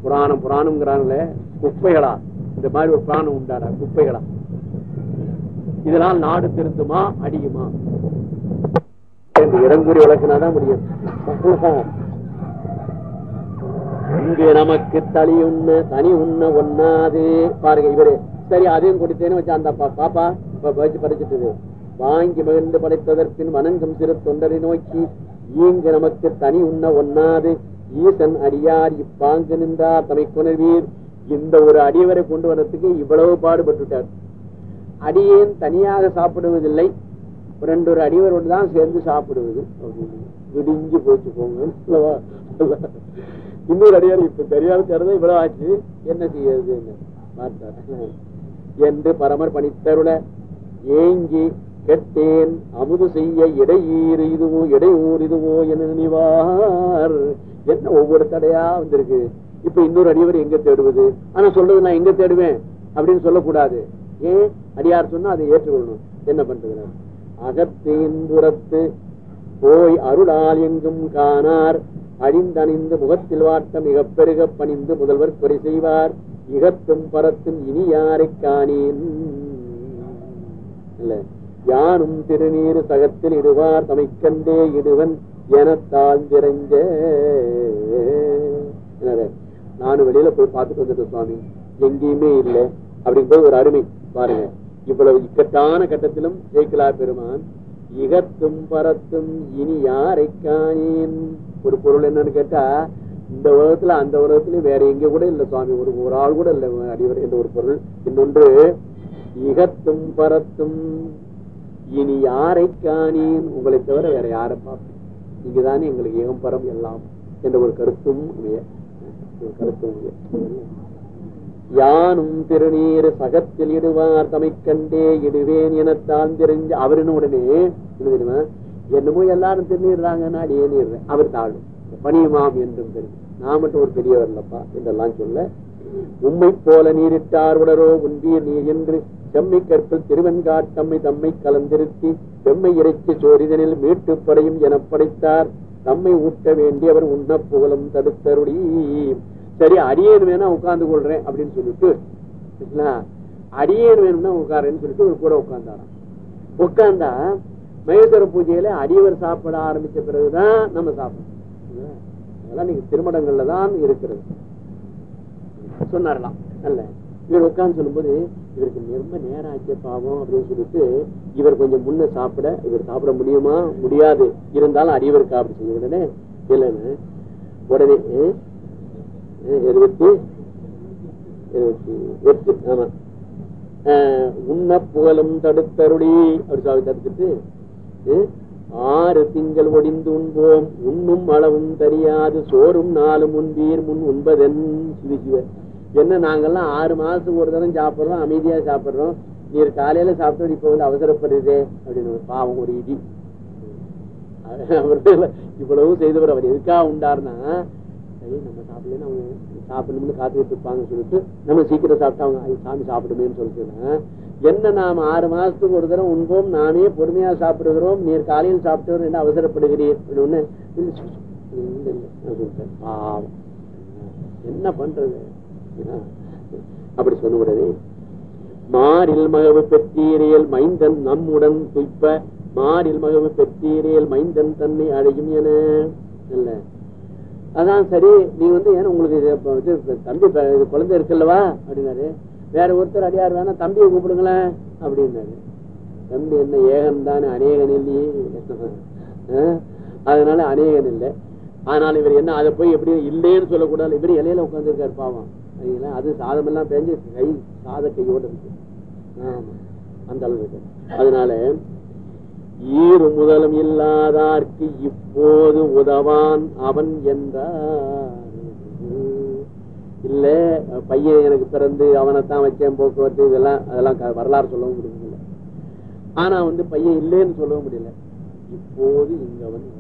புராணம் புராணம்ங்கிறாங்களே குப்பைகளா? இந்த மாதிரி ஒரு பிராணம் உண்டாடா குப்பைகளா? இதனால் நாடு திருந்துமா அடியுமா இறங்குறி விளக்குனாதான் முடியும். இங்கு நமக்கு தனி உண்ண தனி உண்ண ஒண்ணாது. பாருங்க இவரு. சரி அதையும் கொடுத்தேன்னு வச்சா அந்த பாப்பா வச்சு படிச்சுட்டு வாங்கி மகிழ்ந்து படைத்ததற்பின் வணங்கும் சிறு தொண்டரை நோக்கி இங்கு நமக்கு தனி உண்ண ஒண்ணாது. ஈசன் அடியார் இப்பாங்கு நின்றார். தமை கொணர்வீர் இந்த ஒரு அடியவரை கொண்டு வரத்துக்கு இவ்வளவு பாடுபட்டுட்டார். அடியேன் தனியாக சாப்பிடுவதில்லை. ரெண்டு ஒரு அடிவரோடு தான் சேர்ந்து சாப்பிடுவது. விடிஞ்சு போச்சு போங்க. இன்னொரு அடியார் இப்ப தெரியாத தெரியாத இவ்வளவு ஆச்சு. என்ன செய்யறது? பார்த்தார். என்று பரமர் பணித்தருள ஏங்கி கெட்டேன் அமுது செய்ய இடையீறு இதுவோ இடையூறு இதுவோ என நினைவார். என்ன ஒவ்வொரு தடையா வந்திருக்கு? இப்ப இன்னொரு அடியவர் எங்க தேடுவது? ஆனா சொல்றது நான் எங்க தேடுவேன் அப்படின்னு சொல்லக்கூடாது. ஏன்? அடியார் சொன்னா அதை ஏற்றுக்கொள்ளணும். என்ன பண்றது அகத்தின் புறத்து போய் அருளால் எங்கும் காணார். அழிந்தணிந்து முகத்தில் வாட்டம் மிகப் பெருக பணிந்து முதல்வர் குறை செய்வார். இகத்தும் பரத்தும் இனி யாரை காணேன்? இல்ல. யானும் திருநீர் சகத்தில் இடுவார். தமைக்கண்டே இடுவன் என தாழ்ந்திரஞ்ச நானும் வெளியில போய் பார்த்துட்டு வந்துட்டேன் சுவாமி. எங்கேயுமே இல்லை. அப்படிங்கும்போது ஒரு அருமை பாருங்க. இவ்வளவு இக்கட்டான கட்டத்திலும் ஜெய்கலா பெருமான். இகத்தும் பரத்தும் இனி யாரை காணேன்? ஒரு பொருள் என்னன்னு கேட்டா இந்த உலகத்துல அந்த உலகத்துலயும் வேற எங்க கூட இல்ல சுவாமி. ஒரு ஒரு ஆள் கூட இல்ல அடிவர் என்ற ஒரு பொருள். இன்னொன்று இகத்தும் பரத்தும் இனி யாரை காணேன்? உங்களை தவிர வேற யாரை பார்ப்பேன்? இங்கதானே எங்களுக்கு ஏகம்பரம் எல்லாம் என்ற ஒரு கருத்தும் அமைய ஒரு கருத்தும் அமைய யானும் திருநீர் சகத்தில் இடுவார் தமை கண்டே இடுவேன் என தான் தெரிஞ்சு அவருன்னு உடனே என்ன தெரியுமா? என்னமோ எல்லாரும் திருநீர்றாங்கன்னா அடியே நீர்றேன். அவர் தாழும். பணியுமாம் என்றும் தெரியும். நான் மட்டும் ஒரு பெரியவர் இல்லப்பா என்றெல்லாம் சொல்ல உண்மை போல நீரிட்டார் உடரோ உன்பீர் நீர் என்று செம்மை கற்பில் திருவெண்காட்டம்மை தம்மை கலந்திருத்தி செம்மை இறைச்சி சோரிதனில் மீட்டு படையும் என படைத்தார். தம்மை ஊட்ட வேண்டியவர் உண்ண புகழும் தடுத்தருடி சரி அடியேன் வேணா உட்கார்ந்து கொள்றேன் அப்படின்னு சொல்லிட்டு அடியேன் வேணும்னா உட்காருன்னு சொல்லிட்டு ஒரு கூட உட்கார்ந்தாராம். உட்கார்ந்தா மகேஸ்வர பூஜையில அடியவர் சாப்பிட ஆரம்பிச்ச பிறகுதான் நம்ம சாப்பிடணும். அதெல்லாம் நீங்க திருமணங்கள்ல தான் இருக்கிறது. சொன்னாரலாம் அல்ல. இவர் உட்கார்ந்து சொல்லும்போது இவருக்கு ரொம்ப நேரம் ஆச்சு பாவம் அப்படின்னு சொல்லிட்டு இவர் கொஞ்சம் முன்ன சாப்பிட இவர் சாப்பிட முடியுமா? முடியாது. இருந்தாலும் அடியவருக்கு அப்படி சொன்ன உடனே இல்லைன்னு. உடனே எழுபத்தி இருபத்தி இருபத்தி எட்டு ஆமா. உன்ன புகழும் தடுத்தருளி அப்படி சாமி தடுத்துட்டு ஆறு திங்கள் ஒடிந்து உண்போம் உண்ணும் அளவும் தெரியாது சோறும் நாளும் உண்பீர் முன் உண்பதென் சிவ என்ன நாங்கெல்லாம் ஆறு மாசத்துக்கு ஒரு தரம் சாப்பிடுறோம் அமைதியா சாப்பிடுறோம். நீர் காலையில சாப்பிட்டு இப்ப வந்து அவசரப்படுறதே அப்படின்னு ஒரு பாவம் ஒரு இடி. அவர் இவ்வளவு செய்தவர் அவர் எதுக்காக உண்டாருன்னா சரி நம்ம சாப்பிடலன்னு அவங்க சாப்பிடணும்னு காத்துக்கிட்டு இருப்பாங்கன்னு சொல்லிட்டு நம்ம சீக்கிரம் சாப்பிட்டா அவங்க சாமி சாப்பிடுமேன்னு சொல்லிட்டு என்ன நாம் ஆறு மாசத்துக்கு ஒரு தரம் உண்போம் நாமே பொறுமையா சாப்பிடுகிறோம் நீர் காலையில் சாப்பிட்டவர் என்ன அவசரப்படுகிறீர்? அப்படின்னு சொல்லிட்டேன். பாவம். என்ன பண்றது? அப்படி சொன்ன மாறில் மகவு பெற்றீரியல் மைந்தன் நம்முடன் துய்ப்ப மாறில் மகவு பெற்றீரியல் மைந்தன் தன்னை அழையும் என இல்லை. அதான் சரி நீ வந்து ஏன்னா உங்களுக்கு இது தம்பி இது குழந்தை இருக்குல்லவா அப்படின்னாரு. வேற ஒருத்தர் அடியார் வேணா தம்பியை கூப்பிடுங்களேன் அப்படின்னாரு. தம்பி என்ன ஏகன் தானே அநேகன் இல்லையே. அதனால அநேகன் இல்லை. ஆனால் இவர் என்ன அதை போய் எப்படி இல்லைன்னு சொல்லக்கூடாது. இவர் இலையில உட்காந்துருக்காரு பாவம். சரிங்களா? அது சாதம் எல்லாம் பேஞ்சு கை சாத கையோட இருக்கு. ஆமா. அந்த அளவுக்கு. அதனால ஈறு முதலும் இல்லாதார்க்கு இப்போது உதவான் அவன் என்றார் இல்ல பையன் எனக்கு பிறந்து அவனைத்தான் வச்சேன் போக்குவரத்து இதெல்லாம் அதெல்லாம் க- வரலாறு சொல்லவும் முடியல ஆனா வந்து பையன் இல்லைன்னு சொல்லவும் முடியல. இப்போது இங்கவன்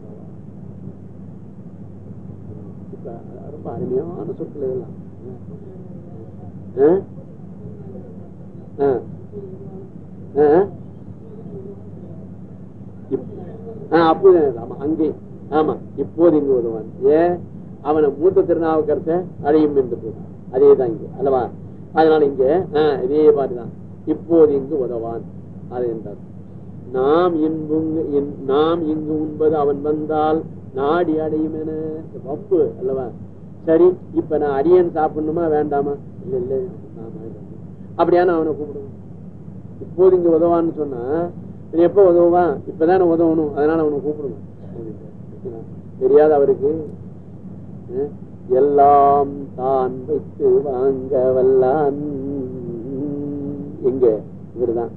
ரொம்ப அருமையான சொற்கள் இதெல்லாம். ஆ? ஆ. ஆ? இப்- ஆ, ஆமா அங்கே. ஆமா இப்போது இங்கு உதவான் ஏன் அவனை மூத்த திருநாவுக்கரச அழையும் என்று போனான் அதேதான் இங்க அல்லவா? அதனால இங்க இதே பாட்டுதான். இப்போது இங்கு உதவான் அது என்றார். நாம் இன்புங்க இன்- நாம் இங்கு உண்பது அவன் வந்தால் நாடி அடையும் என. வப்பு அல்லவா? சரி இப்ப நான் அரியன் சாப்பிடணுமா வேண்டாமா? இல்ல இல்ல அப்படியான அவனை கூப்பிடுவோம் இப்போது இங்க உதவான்னு சொன்னா எப்போ உதவுவான் இப்பதானே உதவணும். அதனால அவனை கூப்பிடுங்க. தெரியாத அவருக்கு எல்லாம் தான் வைத்து வாங்க வல்லான் எங்க? இவருதான்.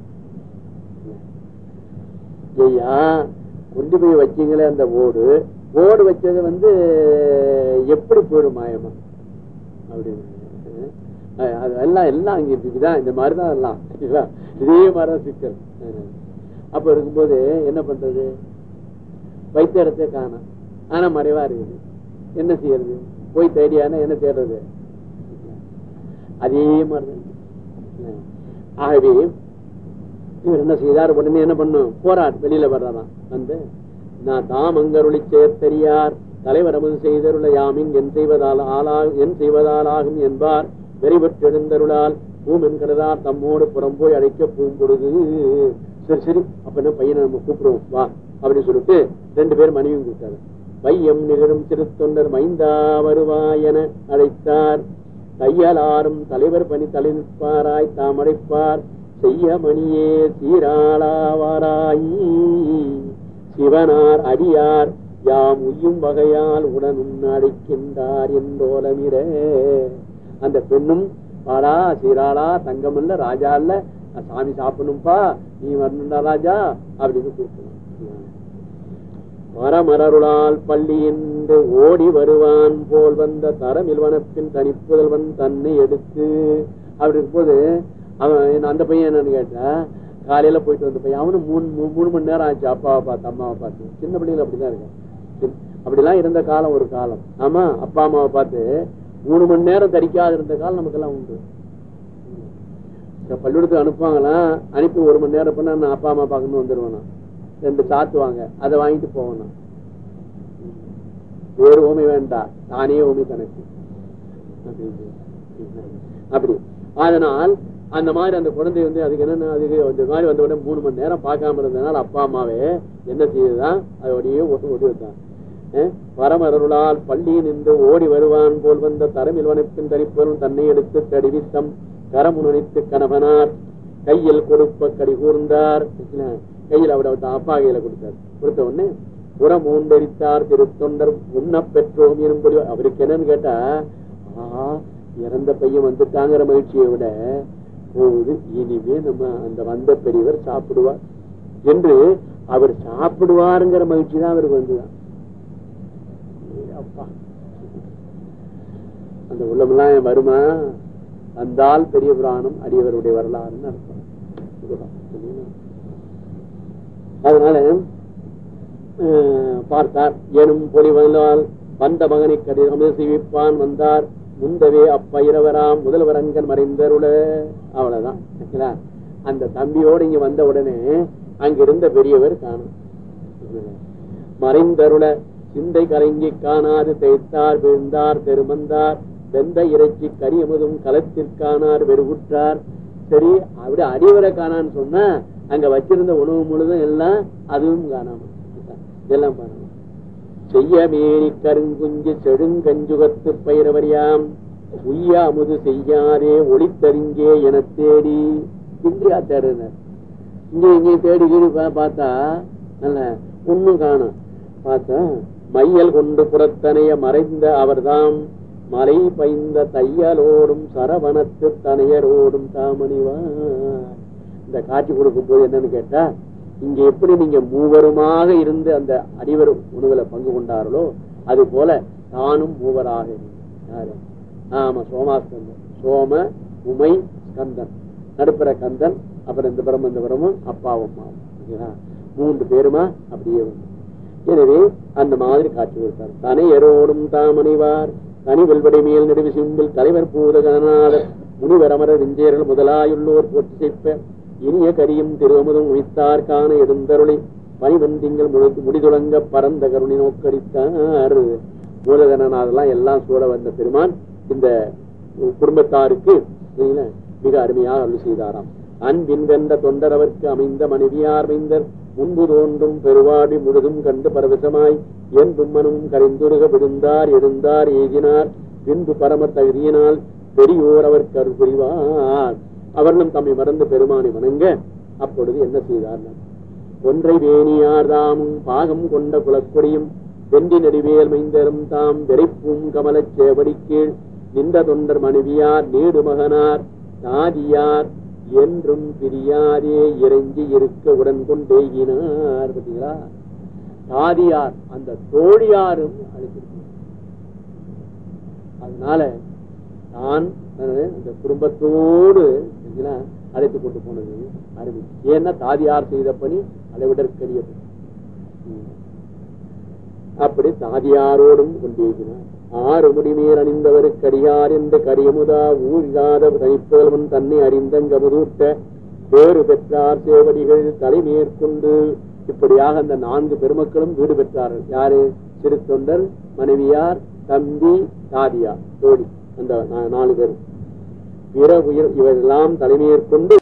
ஐயா கொண்டு போய் வச்சீங்களே அந்த ஓடு. ஓடு வச்சது வந்து எப்படி போயிடும் மாயமா அப்படின்னு. எல்லாம் எல்லாம் இதுதான் இந்த மாதிரிதான் எல்லாம். இதே மாதிரிதான் சிக்கல். அப்ப இருக்கும்போது என்ன பண்றது? வைத்தியத்தை காணும். ஆனா மறைவா இருக்குது. என்ன செய்யறது? போய் தேடியானா என்ன தேடுறது? அதே மாதிரி ஆகவே இவர் என்ன செய்தார்? உடனே என்ன பண்ணும்? போராட் வெளியில வர்றாராம் வந்து நான் தாம் அங்கருளி சேர்த்தறியார் தலைவர் அமது செய்தருள யாமின் என் செய்வதால் ஆளா என் செய்வதால் ஆகும் என்பார். வெறிபற்றெழுந்தருளால் பூமென் கடதார். தம்மோடு புறம்போய் அழைக்க பூம்பொழுது சரி சரி அப்ப பையனை நம்ம கூப்பிடுவோம் வா அப்படின்னு சொல்லிட்டு ரெண்டு பேரும் மனைவியும் கூப்பிட்டாரு மையம் நிகழும் திருத்தொண்டர் மைந்தா வருவாயென அழைத்தார். அழைத்தார் கையாளாரும் தலைவர் பணி தலை நிற்பாராய் தாம் அழைப்பார். செய்ய மணியே சீராளாவாராயி. சிவனார் அடியார் யாம் உய்யும் வகையால் உடனும் அழைக்கின்றார் என்றோலமிட. அந்த பெண்ணும் பாடா சீராளா தங்கம் இல்ல ராஜா இல்ல சாமி சாப்பிடணும்பா நீ வரணுண்டா ராஜா அப்படின்னு கூப்பிடுவான். வரமரருளால் பள்ளியின்று ஓடி வருவான் போல் வந்த தரமில்வனப்பின் தனிப்புதல்வன் தன்னை எடுத்து அப்படி இருக்கும்போது அவன் அந்த பையன் என்னன்னு கேட்டா காலையில போயிட்டு வந்த பையன் அவனு மூணு மூணு மணி நேரம் ஆச்சு அப்பாவை பார்த்து அம்மாவை பார்த்து. சின்ன பிள்ளைகள் அப்படிதான் இருக்கான் அப்படிலாம் இருந்த காலம் ஒரு காலம். ஆமா அப்பா அம்மாவை பார்த்து மூணு மணி நேரம் தரிக்காது இருந்த காலம் நமக்கெல்லாம் உண்டு. இந்த பள்ளிக்கூடத்துக்கு அனுப்புவாங்களாம் அனுப்பி ஒரு மணி நேரம் பண்ணா நான் அப்பா அம்மா பாக்கணும் வந்துருவேனா? ரெண்டு சாத்துவாங்க அதை வாங்கிட்டு போவேனா ஒரு ஓமை வேண்டாம் தானே ஓமை கணக்கு. அப்படி. அதனால் அந்த மாதிரி அந்த குழந்தை வந்து அதுக்கு என்னன்னா அதுக்கு மாதிரி வந்த உடனே மூணு மணி நேரம் பார்க்காம இருந்ததுனால அப்பா அம்மாவே என்ன செய்யுதுதான் அதோடைய ஒட்டு ஒட்டுதான் வரமருளால் பள்ளியில் நின்று ஓடி வருவான் போல் வந்த தரமில் வனப்பின் தரிப்பரும் தன்னை எடுத்து தடிவித்தம். கரமுனைத்து கணவனார் கையில் கொடுப்ப கடி கூர்ந்தார். கையில் அவர் அப்பா கையில கொடுத்தார். கொடுத்த உடனே புறம் ஊண்டரித்தார் திருத்தொண்டர் உண்ண பெற்றோம் எனும்படி அவருக்கு என்னன்னு கேட்டா ஆஹா இறந்த பையன் வந்துட்டாங்கிற மகிழ்ச்சியை விட போகுது இனிமே நம்ம அந்த வந்த பெரியவர் சாப்பிடுவார் என்று அவர் சாப்பிடுவாருங்கிற மகிழ்ச்சி தான் அவருக்கு வந்துதான் அப்பா. அந்த உள்ளமெல்லாம் வருமா? வந்தால் பெரிய புராணம் அடியவருடைய வரலாறுன்னு அர்த்தம். அதனால பார்த்தார். எனும் பொலி வந்தால் வந்த மகனை கடிதம் சிவிப்பான் வந்தார். முந்தவே அப்பயிரவராம் முதல்வரங்கன் மறைந்தருள. அவ்வளவுதான். அந்த தம்பியோடு இங்க வந்த உடனே அங்கிருந்த பெரியவர் காணும். மறைந்தருள சிந்தை கலங்கி காணாது தைத்தார் விழுந்தார் பெருமந்தார் வெந்த இறைச்சி கரியமுதும் களத்திற்கானார் வெறுகுற்றார். சரி அப்படி அடிவரை காணான்னு சொன்னா அங்க வச்சிருந்த உணவு முழுதும் எல்லாம் அதுவும் காணாம இதெல்லாம் பண்ணணும் செய்ய மேனி கருங்குஞ்சு செடுங்கஞ்சுகத்து பயிரவரியாம். உய்ய அமுது செய்யாதே ஒளித்தறிங்கே என தேடி. இந்தியா தேடுனர் இங்க இங்க தேடி கீடி பா- பார்த்தா நல்ல ஒண்ணும் காணும். பார்த்தா மையல் கொண்டு புறத்தனைய மறைந்த அவர்தாம். மலை பைந்த தையலோடும் சரவணத்து தனையரோடும் தாமணிவார். இந்த காட்சி கொடுக்கும் போது என்னன்னு கேட்டா இங்க எப்படி நீங்க மூவருமாக இருந்து அந்த அடிவர் உணவுல பங்கு கொண்டார்களோ அது போல தானும் மூவராக இருந்தார். யாரு ஆமா சோமாஸ்கந்தன் சோம உமை ஸ்கந்தன். நடுப்புற கந்தன் அப்புறம் இந்த பிரம்ம இந்த பிரமும் அப்பாவும் அம்மாவும் மூன்று பேருமா? அப்படியே வந்து. எனவே அந்த மாதிரி காட்சி கொடுத்தார். தனையரோடும் தாமணிவார். தனிவெல்வடை மேல் நடுவு சிம்பில் தலைவர் பூதகநாதர் முனிவர் அமரர் விஞ்சேரல் முதலாயுள்ளோர் போற்றி செய்ப்ப இனிய கரியும் திருவமுதும் உயித்தார்கான எடுந்தருளி. பனிவந்திங்கள் முழு முடிதுளங்க பரந்த கருணை நோக்கடித்தார். மூலகணநாதெல்லாம் எல்லாம் சூழ வந்த பெருமான் இந்த குடும்பத்தாருக்கு மிக அருமையாக அருள் செய்தாராம். அன்பின் வென்ற தொண்டரவர்க்கு அமைந்த மனைவியார் மைந்தர் முன்பு தோன்றும் பெருவாடி முழுதும் கண்டு பரவசமாய் என் மனமும் கரைந்துருக விழுந்தார் எழுந்தார் ஏகினார். பின்பு பரம தகுதியினால் பெரியோர் அவர் கருள் புரிவார் அவர்களும் தம்மை மறந்து பெருமானை வணங்க அப்பொழுது என்ன செய்தார் ஒன்றை வேணியார் தாமும் பாகம் கொண்ட குலக்கொடியும் வெண்டி நெடுவேல் மைந்தரும் தாம் விரைப்பும் கமலச் சேவடி கீழ் நின்ற தொண்டர் மனைவியார் நீடு மகனார் தாதியார் என்றும் பிரியாதே இறைஞ்சி இருக்க உடன் கொண்டேகினார் பார்த்தீங்களா? தாதியார் அந்த தோழியாரும் அழைத்திருக்கிறார். அதனால நான் அந்த குடும்பத்தோடு அழைத்து கொண்டு போனது அருமை. ஏன்னா தாதியார் செய்த பணி அளவிடற்கரிய அப்படி தாதியாரோடும் கொண்டிருக்கிறார் ஆறு முடிமேல் அணிந்தவருக்கு அடியார் என்ற கரியமுதா ஊரில்லாத தனிப்புதல்வன் தன்னை அறிந்தங்கமுதூட்ட பேறு பெற்றார் சேவடிகள் தலைமேற்கொண்டு இப்படியாக அந்த நான்கு பெருமக்களும் வீடு பெற்றார்கள். யாரு? சிறு தொண்டர் மனைவியார் தம்பி தாதியார். தோழி அந்த நா- நாலு பேர் பிற உயிர் இவரெல்லாம் தலைமையேற்கொண்டு